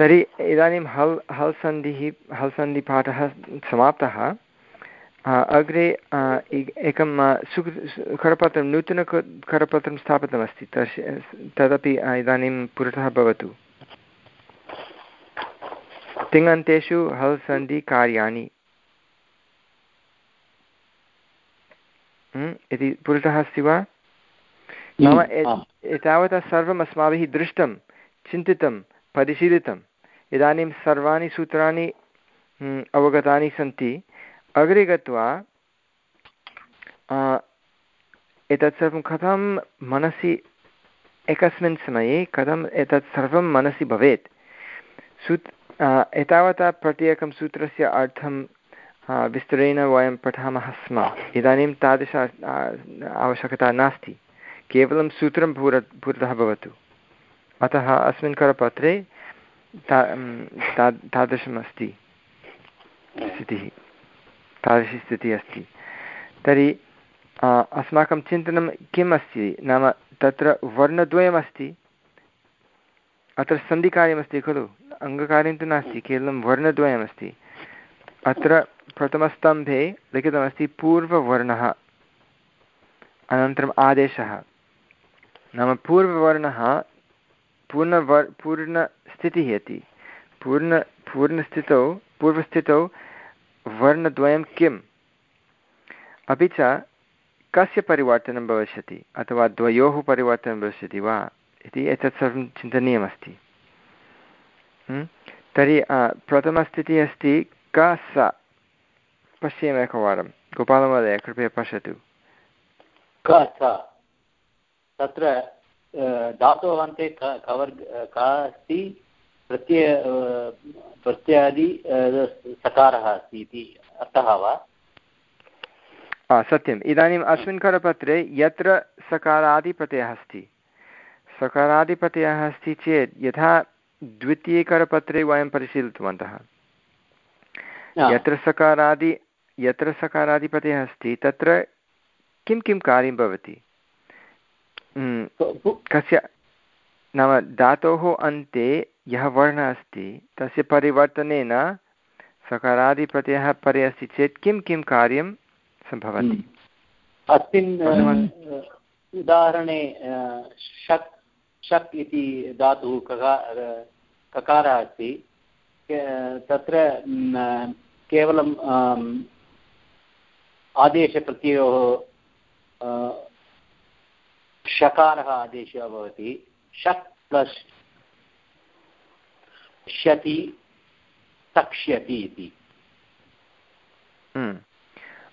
तर्हि इदानीं हल् हल् सन्धिः हल् सन्धिपाठः समाप्तः। अग्रे एकं सु करपत्रं नूतन करपत्रं स्थापितमस्ति तस्य तदपि इदानीं पुरतः भवतु। तिङन्तेषु हल् सन्धिकार्याणि। इति पुरतः अस्ति वा? नाम एतावता सर्वम् अस्माभिः दृष्टं चिन्तितं परिशीलितम् इदानीं सर्वाणि सूत्राणि अवगतानि सन्ति। अग्रे गत्वा एतत् सर्वं कथं मनसि, एकस्मिन् समये कथम् एतत् सर्वं मनसि भवेत्? सूत् एतावता प्रत्येकं सूत्रस्य अर्थं विस्तरेण वयं पठामः स्म। इदानीं तादृश आवश्यकता नास्ति। केवलं सूत्रं पुर, पुरतः भवतु। अतः अस्मिन् करपत्रे तादृशमस्ति स्थितिः। तादृशी स्थितिः अस्ति। तर्हि अस्माकं चिन्तनं किम् अस्ति नाम तत्र वर्णद्वयमस्ति। अत्र सन्धिकार्यमस्ति खलु? अङ्गकार्यं तु नास्ति केवलं वर्णद्वयमस्ति। अत्र प्रथमस्तम्भे लिखितमस्ति पूर्ववर्णः अनन्तरम् आदेशः। नाम पूर्ववर्णः पूर्णवर् पूर्णस्थितिः इति पूर्ण, पूर्णस्थितौ, पूर्वस्थितौ वर्णद्वयं किम्? अपि च, कस्य परिवर्तनं भविष्यति? अथवा द्वयोः परिवर्तनं भविष्यति वा? इति एतत् सर्वं चिन्तनीयमस्ति। तर्हि प्रथमस्थितिः अस्ति क, स। पश्येम एकवारं। गोपालमहोदय, कृपया पश्यतु। क, स। तत्र धातोः अन्ते कवर् का अस्ति प्रत्यय प्रत्यादि सकारः अस्ति इति अर्थः वा हा सत्यम् इदानीम् अस्मिन् करपत्रे यत्र सकारादिप्रत्ययः अस्ति सकारादिप्रत्ययः अस्ति चेत् यथा द्वितीयकरपत्रे वयं परिशीलितवन्तः यत्र सकारादि यत्र सकारादिप्रत्ययः अस्ति तत्र किं किं कार्यं भवति कस्य नाम धातोः अन्ते यः वर्णः अस्ति तस्य परिवर्तनेन सकारादिप्रत्ययः परे अस्ति चेत् किं किं कार्यं सम्भवति। अस्मिन् उदाहरणे शक् शक् इति धातुः ककार ककारः अस्ति तत्र केवलं आदेशप्रत्ययोः शकारः आदेशः भवति। शक् प्लस् शति तक्ष्यति इति। हम्म।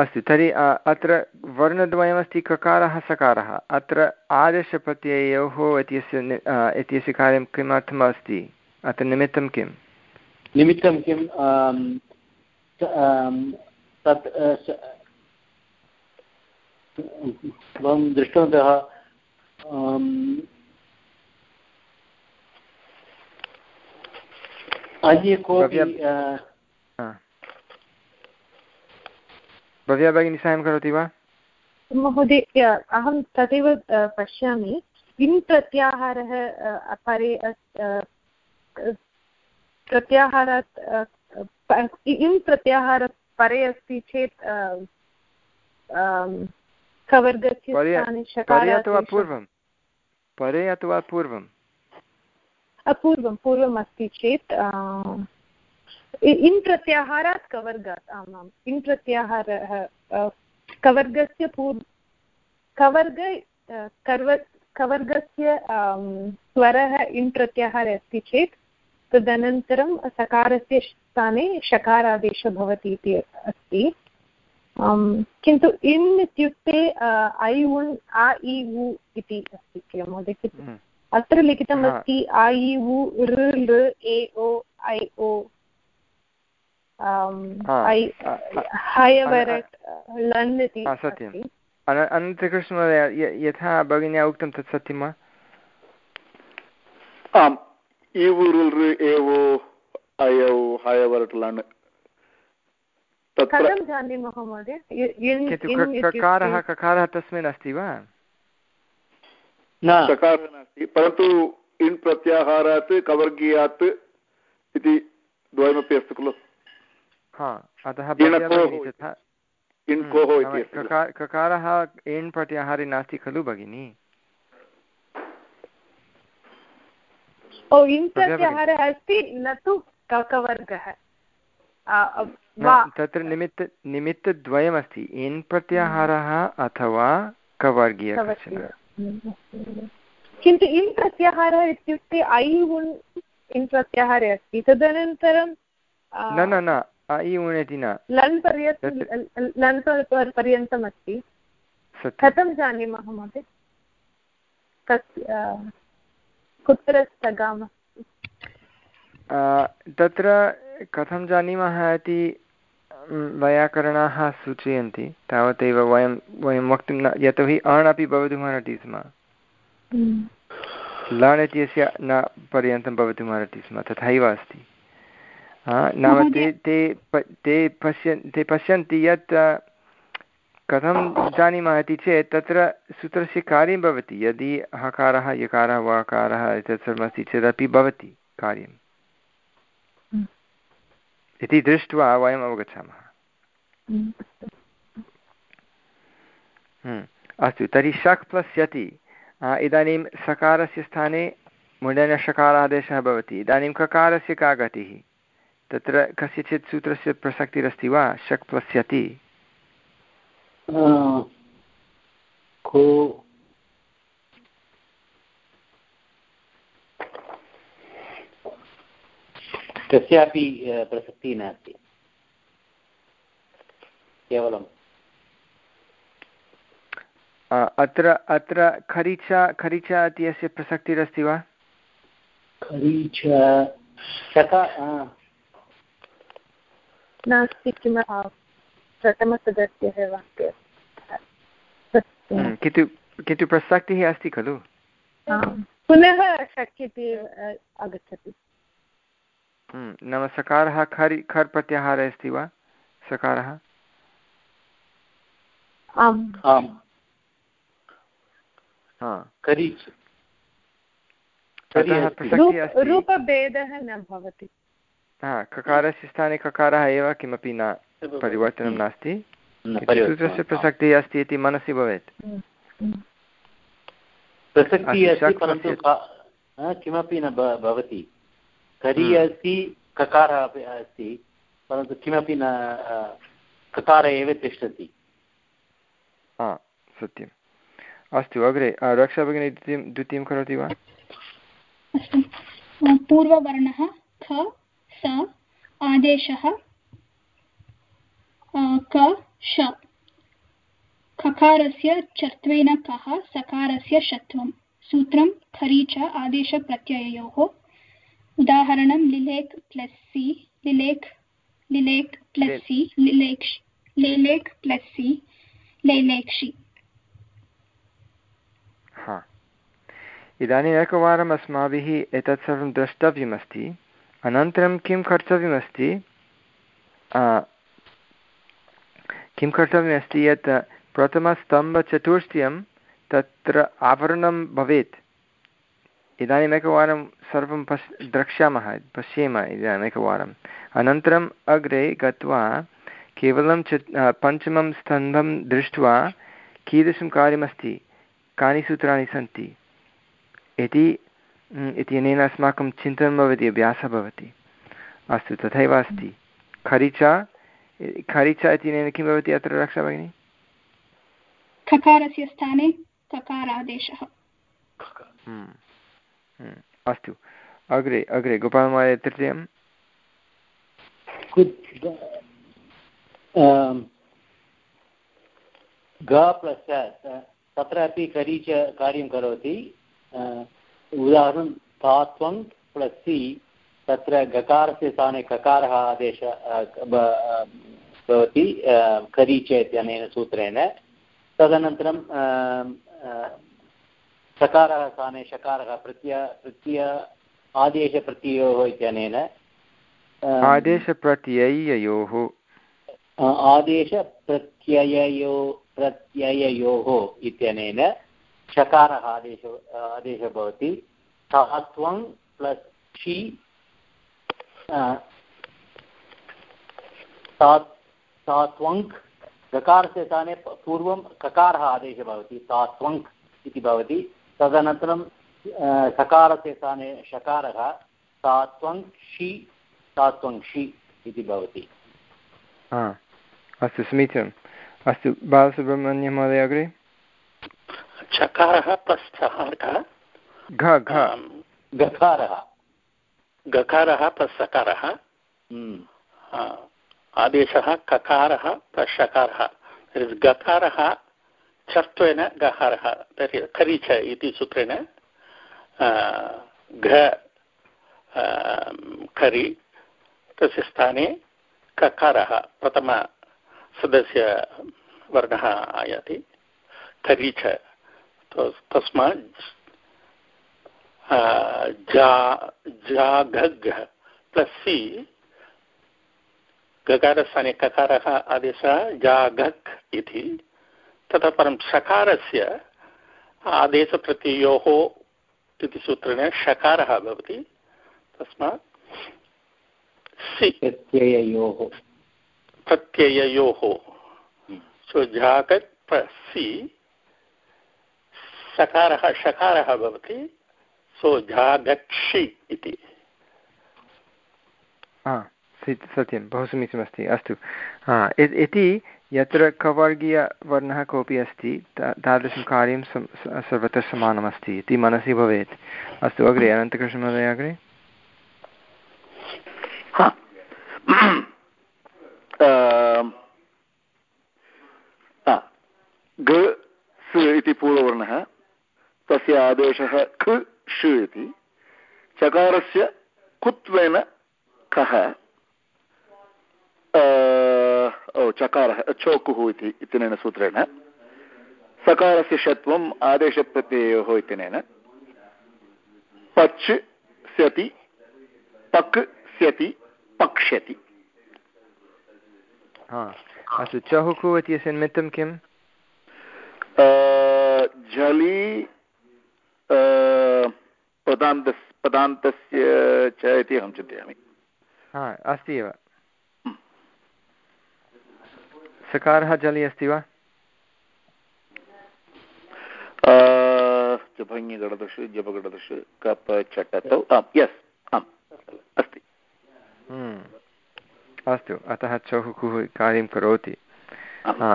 अस्तु तर्हि अत्र वर्णद्वयमस्ति ककारः सकारः। अत्र आदेशप्रत्ययोः इत्यस्य इत्यस्य कार्यं किमर्थम् अस्ति? अत्र निमित्तं किं निमित्तं किं तत् भवान् दृष्टवन्तः अन्ये कोऽपि भव्या भगिनी साहाय्यं करोति वा? महोदय अहं तदेव पश्यामि। इन् प्रत्याहारः परे प्रत्याहारात् इन् प्रत्याहारात् परे अस्ति चेत् कवर्गस्य परे अथवा पूर्वं परे अथवा पूर्वं पूर्वं पूर्वम् अस्ति चेत् इन् प्रत्याहारात् कवर्गात् आम् आम् इन् प्रत्याहारः कवर्गस्य पूर् कवर्ग कर्व कवर्गस्य स्वरः इन् प्रत्याहारे अस्ति चेत् तदनन्तरं सकारस्य स्थाने शकारादेशः भवति इति अस्ति किन्तु इन् इत्युक्ते ऐ उण् आ इ उ इति अस्ति किल महोदय? हम्म। अत्र लिखितमस्ति ऐ उ ऋ लृ ए ओ ऐ ओ लन् इति सत्यम्। अनन्तकृष्णमहोदय यथा भगिन्या उक्तं तत् सत्यं वा? आम् इवुरुल् एवो अयौ हयवरट् लन् कथं जानीमः महोदय? ककारः ककारः तस्मिन् अस्ति वा? सकारः नास्ति परन्तु इन् प्रत्याहारात् कवर्गीयात् इति द्वयमपि अस्ति खलु। अतः हम्म। ककार- ककारः एण् प्रत्याहारे नास्ति खलु भगिनि? ओ इन् प्रत्याहारः अस्ति न तु ककवर्गः तत्र निमित्त निमित्तद्वयमस्ति। एन् प्रत्याहारः अथवा कवर्गीय कश्चन। किन्तु इन् प्रत्याहारः इत्युक्ते ऐ उन् इन् प्रत्याहारे अस्ति। तदनन्तरं न न न इ उण् इति न। लन् पर्यन्तं लन् पर्यन्तम् अस्ति कथं जानीमः महोदय? कुत्र स्थगामः? तत्र कथं जानीमः इति वैयाकरणाः सूचयन्ति। तावदेव वयं वयं वक्तुं न यतोहि अण् अपि भवितुमर्हति स्म। लण् इत्यस्य न पर्यन्तं भवितुमर्हति स्म तथैव अस्ति। नाम ते ते ते पश्यन् ते पश्यन्ति यत् कथं जानीमः इति चेत् तत्र सूत्रस्य कार्यं भवति। यदि हकारः यकारः वकारः एतत् सर्वमस्ति चेदपि भवति कार्यं इति दृष्ट्वा वयम् अवगच्छामः। अस्तु तर्हि शक् प्लस् यति। आ, इदानीं सकारस्य स्थाने मुण्डनषकारादेशः भवति। इदानीं ककारस्य का गतिः? तत्र कस्यचित् सूत्रस्य प्रसक्तिरस्ति वा? शक् प्लस् यति आ, को कस्यापि प्रसक्तिः नास्ति। केवलं आ, अत्र अत्र खरीचा खरीचा इत्यस्य प्रसक्तिरस्ति वा? खरीच नास्ति किम प्रथमसदस्यः वाक्ये हम्म, किन्तु किन्तु प्रसक्तिः अस्ति खलु? पुनः शक्यते आगच्छति। नाम सकारः खरि खर् प्रत्याहारः अस्ति वा? सकारः? हा। रूपभेदः न भवति। हा ककारस्य स्थाने ककारः एव किमपि न परिवर्तनं नास्ति। न, इति परिवर्तनं। सूत्रस्य प्रसक्तिः अस्ति इति मनसि भवेत्। आ, किमपि न भवति। खरी हम्म। अस्ति ककारः अपि अस्ति परन्तु किमपि न ककार एव तिष्ठति। हा सत्यम्। अस्तु अग्रे रक्षा भगिनी द्वितीयं द्वितीयं करोति वा? अस्तु। पूर्ववर्णः ख स आदेशः क श। खकारस्य चत्वेन कः सकारस्य षत्वं। सूत्रं खरी च आदेशप्रत्यययोः उदाहरणं लिलेक् प्लस् सि लिलेक् लिलेक् प्लस् सि लिलेक्ष् लेलेक् प्लस् सि लेलेक्षि। हा। इदानीम् एकवारम् अस्माभिः एतत् सर्वं द्रष्टव्यमस्ति। अनन्तरं किं कर्तव्यमस्ति? किं कर्तव्यमस्ति यत् प्रथमस्तम्भचतुष्टयं तत्र आवरणं भवेत्। इदानीम् एकवारं सर्वं पश् द्रक्ष्यामः पश्येम इदानीम् एकवारम्। अनन्तरम् अग्रे गत्वा केवलं च पञ्चमं स्तम्भं दृष्ट्वा कीदृशं कार्यमस्ति कानि सूत्राणि सन्ति? इति इत्यनेन अस्माकं चिन्तनं भवति अभ्यासः भवति। अस्तु तथैव अस्ति। खरिचा खरिचा इत्यनेन किं भवति अत्र रक्षा भगिनि? खकारस्य स्थाने ककारादेशः। अस्तु अग्रे अग्रे गोपालमहोदय तृतीयं तत्रापि करी च कार्यं करोति उदाहरणं तात्वं प्लस् सि तत्र गकारस्य स्थाने ककारः आदेश भवति अ, करी च इत्यनेन सूत्रेण तदनन्तरं सकारः स्थाने शकारः प्रत्यय प्रत्यय आदेशप्रत्ययोः इत्यनेन अ, आदेशप्रत्यययोः। आदेशप्रत्यययो प्रत्यययोः इत्यनेन शकारः आदेशो आदेशः भवति। सहत्वं प्लस् षि सात्वङ्क् गकारस्य स्थाने पूर्वं ककारः आदेशः भवति। सात्वङ्क् इति भवति। तदनन्तरं सकारस्य स्थाने षकारः सात्वङ्क्षि सात्वङ्क्षि इति भवति। अस्तु समीचीनम्। अस्तु बालसुब्रह्मण्यं महोदय अग्रे? चकारः प्लस् घ? घ गकारः। गकारः प्लस् सकारः? हम्म। आदेशः ककारः प्लस् शकारः। गकारः चर्त्वेन गकारः तर्हि खरीच इति सूत्रेण घ खरि, तस्य स्थाने ककारः प्रथमसदस्यवर्णः आयाति। खरीच तस्मात् जा जाघग् प्लस् सि गकारस्थाने ककारः आदेशः जाघक् इति। ततः परं सकारस्य आदेशप्रत्ययोः इति सूत्रेण षकारः भवति तस्मात् सि। प्रत्यययोः। प्रत्यययोः। सो जागत् सि सकारः षकारः भवति सो इति। सत्यं बहु समीचीनमस्ति अस्तु। इति यत्र कवर्गीयवर्णः कोऽपि अस्ति तादृशं कार्यं सर्वत्र समानमस्ति इति मनसि भवेत्। अस्तु, अग्रे, अनन्तकृष्णमहोदय, अग्रे। ग इति पूर्ववर्णः, तस्य आदेशः ख ष इति। चकारस्य कुत्वेन कः चकारः चोकुः इति इत्यनेन सूत्रेण। सकारस्य षत्वम् आदेशप्रत्ययोः इत्यनेन। पच् स्यति पक् स्यति पक्ष्यति। अस्तु चहुकु इत्यस्य निमित्तं किम्? झलि पदान्तस् पदान्तस्य च इति अहं चिन्तयामि। अस्ति एव। सकारः जलि अस्ति वा जभङ्गिगडदश जपगडदश कप चटतौ आम् यस् आम् अस्ति हम्म। अस्तु अतः चौहुकुः कार्यं करोति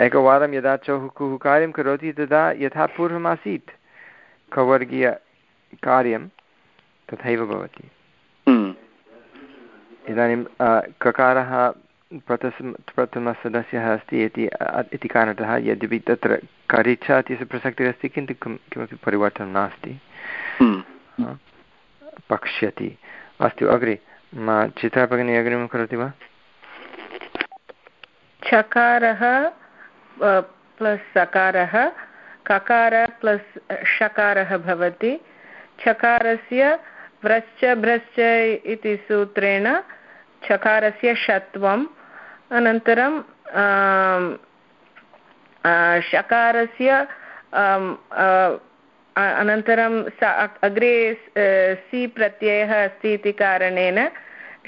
एकवारं यदा चौहुकुः कार्यं करोति तदा यथा पूर्वमासीत् कवर्गीयकार्यं तथैव भवति हम्म। इदानीं ककारः प्रथस प्रथमसदस्यः अस्ति इति इति कारणतः यद्यपि तत्र करिच्छा इत्यस्य प्रसक्तिरस्ति किन्तु किमपि परिवर्तनं नास्ति। हम्म। पक्ष्यति। अस्तु अग्रे चित्रा भगिनी अग्रिमं करोति वा? चकारः प्लस् सकारः ककार प्लस् षकारः भवति। चकारस्य व्रश्च भ्रश्च इति सूत्रेण चकारस्य षत्वम् अनन्तरं षकारस्य अनन्तरं अग्रे सि प्रत्ययः अस्ति इति कारणेन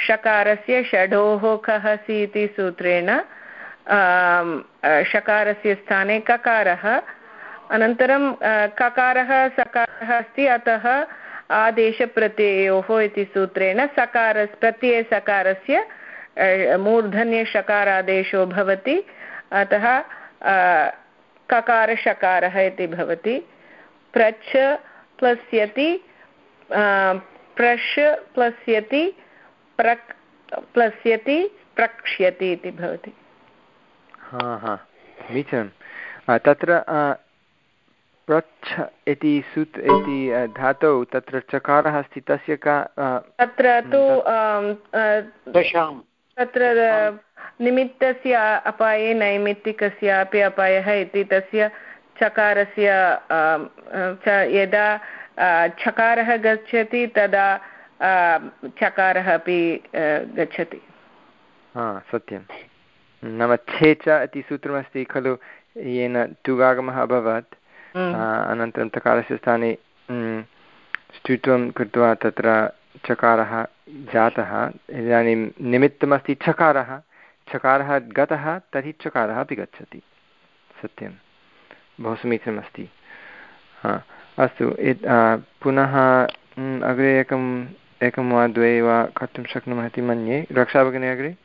षकारस्य षडोः कः सि इति सूत्रेण षकारस्य स्थाने ककारः, अनन्तरं ककारः सकारः अस्ति, अतः आदेशप्रत्ययोः इति सूत्रेण सकार प्रत्ययसकारस्य मूर्धन्यषकारादेशो भवति अतः ककारषकारः इति भवति प्रच्छ प्लस्यति प्रश् प्लस्यति प्रक् प्लस्यति प्रक्ष्यति इति भवति। हा हा समीचीनं तत्र प्रच्छ इति सुत् इति धातौ तत्र चकारः अस्ति तस्य का तत्र तु तत्र निमित्तस्य अपाये नैमित्तिकस्यापि अपायः इति तस्य चकारस्य यदा चकारः गच्छति तदा चकारः अपि गच्छति। हा सत्यं नाम छे च इति सूत्रमस्ति खलु येन टुगागमः अभवत्। अनन्तरं तकारस्य स्थाने स्टुत्वं कृत्वा तत्र चकारः जातः, इदानीं निमित्तमस्ति छकारः छकारः गतः, तर्हि चकारः अपि गच्छति। सत्यं। बहु समीचीनमस्ति। हा, अस्तु पुनः अग्रे एकम् एकं वा द्वे वा कर्तुं शक्नुमः इति मन्ये। रक्षा भगिनी, अग्रे?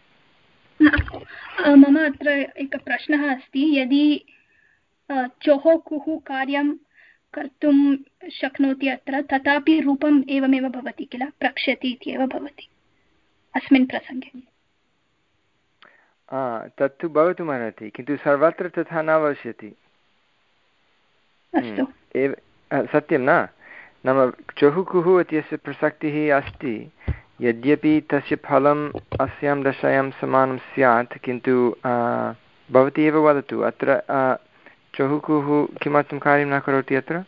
मम अत्र एकः प्रश्नः अस्ति। यदि चोः कुः कार्यं कर्तुं शक्नोति अत्र तथापि रूपम् एवमेव भवति किल? प्रक्ष्यति इत्येव भवति अस्मिन् प्रसङ्गे। तत्तु भवितुमर्हति किन्तु सर्वत्र तथा न भविष्यति। हम्म, एव सत्यं न? नाम चहुकुः इत्यस्य प्रसक्तिः अस्ति यद्यपि तस्य फलम् अस्यां दशायां समानं स्यात् किन्तु भवती एव वदतु अत्र चहुकुः किमर्थं कार्यं न करोति अत्र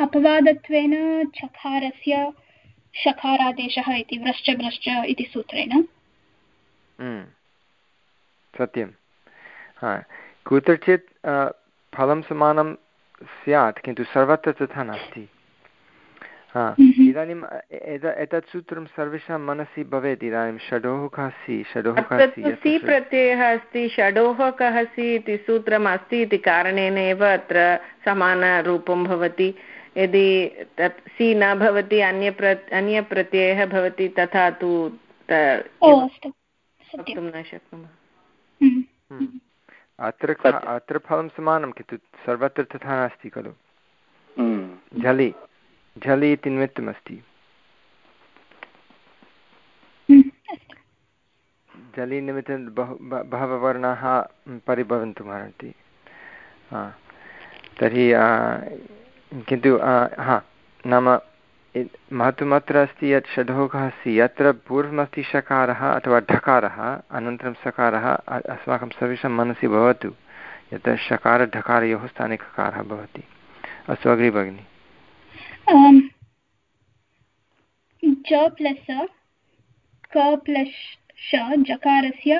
अपवादत्वेन चकारस्य शकारादेशः इति व्रश्च भ्रश्च इति सूत्रेण। सत्यं हा कुत्रचित् फलं समानं स्यात् किन्तु सर्वत्र तथा नास्ति हा। इदानीम् एतत् सूत्रं सर्वेषां मनसि भवेत् इदानीं षडोः कः सि षडोः सि प्रत्ययः अस्ति षडोः कः सि इति सूत्रम् अस्ति इति कारणेन एव अत्र समानरूपं भवति यदि तत् सि न भवति अन्यप्र अन्यप्रत्ययः भवति तथा तु वक्तुं न शक्नुमः हम्म। हम्म। अत्र अत्र फलं समानं किन्तु सर्वत्र तथा नास्ति खलु हम्म। झलि झलि इति निमित्तमस्ति जलि निमित्तं बहु बहवः वर्णाः परिभवन्तुमर्हन्ति तर्हि किन्तु हा नाम महत्त्वमत्र अस्ति यत् षडोघः अस्ति। यत्र पूर्वमस्ति शकारः अथवा ढकारः अनन्तरं सकारः अस्माकं सर्वेषां मनसि भवतु। यत् शकारढकारयोः स्थाने ककारः भवति। अस्तु अग्रे भगिनि च प्लस् क प्लस् श जकारस्य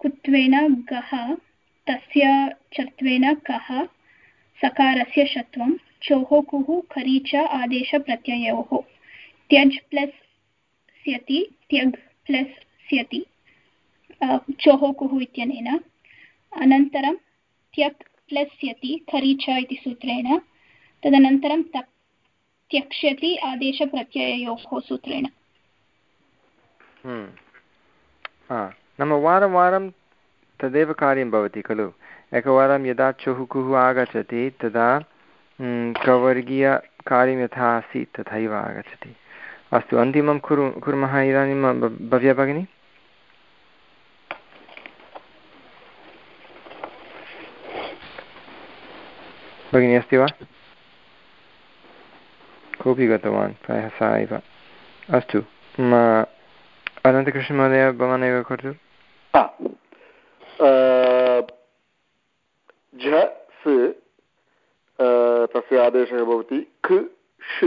कुत्वेन गः तस्य चत्वेन कः सकारस्य शत्वं चोः कुः खरी च आदेशप्रत्ययोः त्यज् प्लस् स्यति त्यग् प्लस् स्यति चोः कुः इत्यनेन अनन्तरं त्यक् प्लस् स्यति खरी च इति सूत्रेण तदनन्तरं तक् त्यक्ष्यति आदेशप्रत्यययोः सूत्रेण। हम्म। नाम वारं वारं तदेव कार्यं भवति खलु। एकवारं यदा चुहुकुः आगच्छति, तदा कवर्गीयकार्यं यथा आसीत्, तथैव आगच्छति। अस्तु, अन्तिमं कुरु, कुर्मः इदानीं भव्या भगिनि। भगिनी अस्ति वा? कोऽपि गतवान् प्रायः सा एव। अस्तु अनन्तकृष्णमहोदय भवान् एव करोतु झ तस्य आदेशः भवति, ख, ष,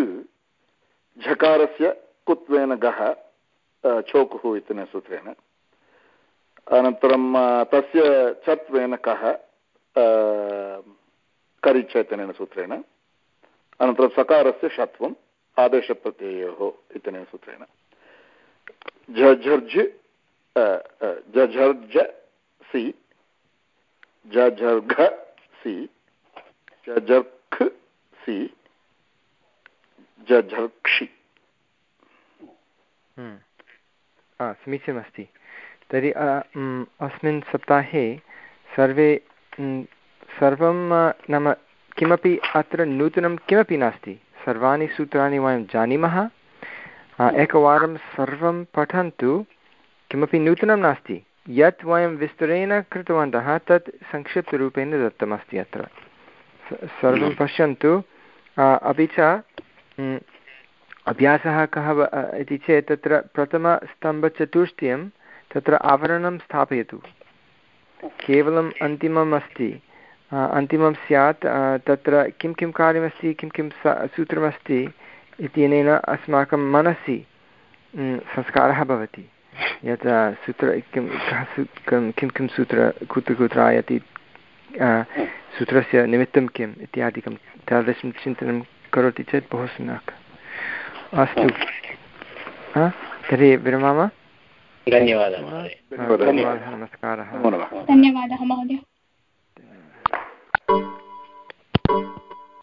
झकारस्य कुत्वेन गः चोकुः इत्यनेन सूत्रेण। अनन्तरं तस्य चत्वेन कः करिच इत्यनेन सूत्रेण। अनन्तरं सकारस्य षत्वम्, आदेशप्रत्ययोः इत्यनेन सूत्रेण। झझर्झ झझर्झ सि, झझर्घ सि जर्क् सि जझर्क्षि हम्म। समीचीनमस्ति। तर्हि अस्मिन् सप्ताहे सर्वे सर्वं नाम किमपि अत्र नूतनं किमपि नास्ति? सर्वाणि सूत्राणि वयं जानीमः। एकवारं सर्वं पठन्तु, किमपि नूतनं नास्ति। यत् वयं विस्तरेण कृतवन्तः, तत् संक्षिप्तरूपेण दत्तमस्ति अत्र। सर्वं पश्यन्तु। अपि च अभ्यासः कः इति चेत् तत्र प्रथमस्तम्भचतुष्टयं तत्र आवरणं स्थापयतु। केवलम् अन्तिमम् अस्ति अन्तिमं स्यात् तत्र किं किं कार्यमस्ति किं किं सूत्रमस्ति इत्यनेन अस्माकं मनसि संस्कारः भवति। यत् सूत्र किं किं किं सूत्र कुत्र कुत्र आयाति सूत्रस्य निमित्तं किम् इत्यादिकं तादृशं चिन्तनं करोति चेत् बहु सम्यक्। अस्तु। तर्हि विरमामः। धन्यवादः धन्यवादः नमस्कारः। धन्यवादः महोदय। Thank you.